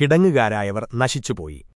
കിടങ്ങുകാരായവർ നശിച്ചുപോയി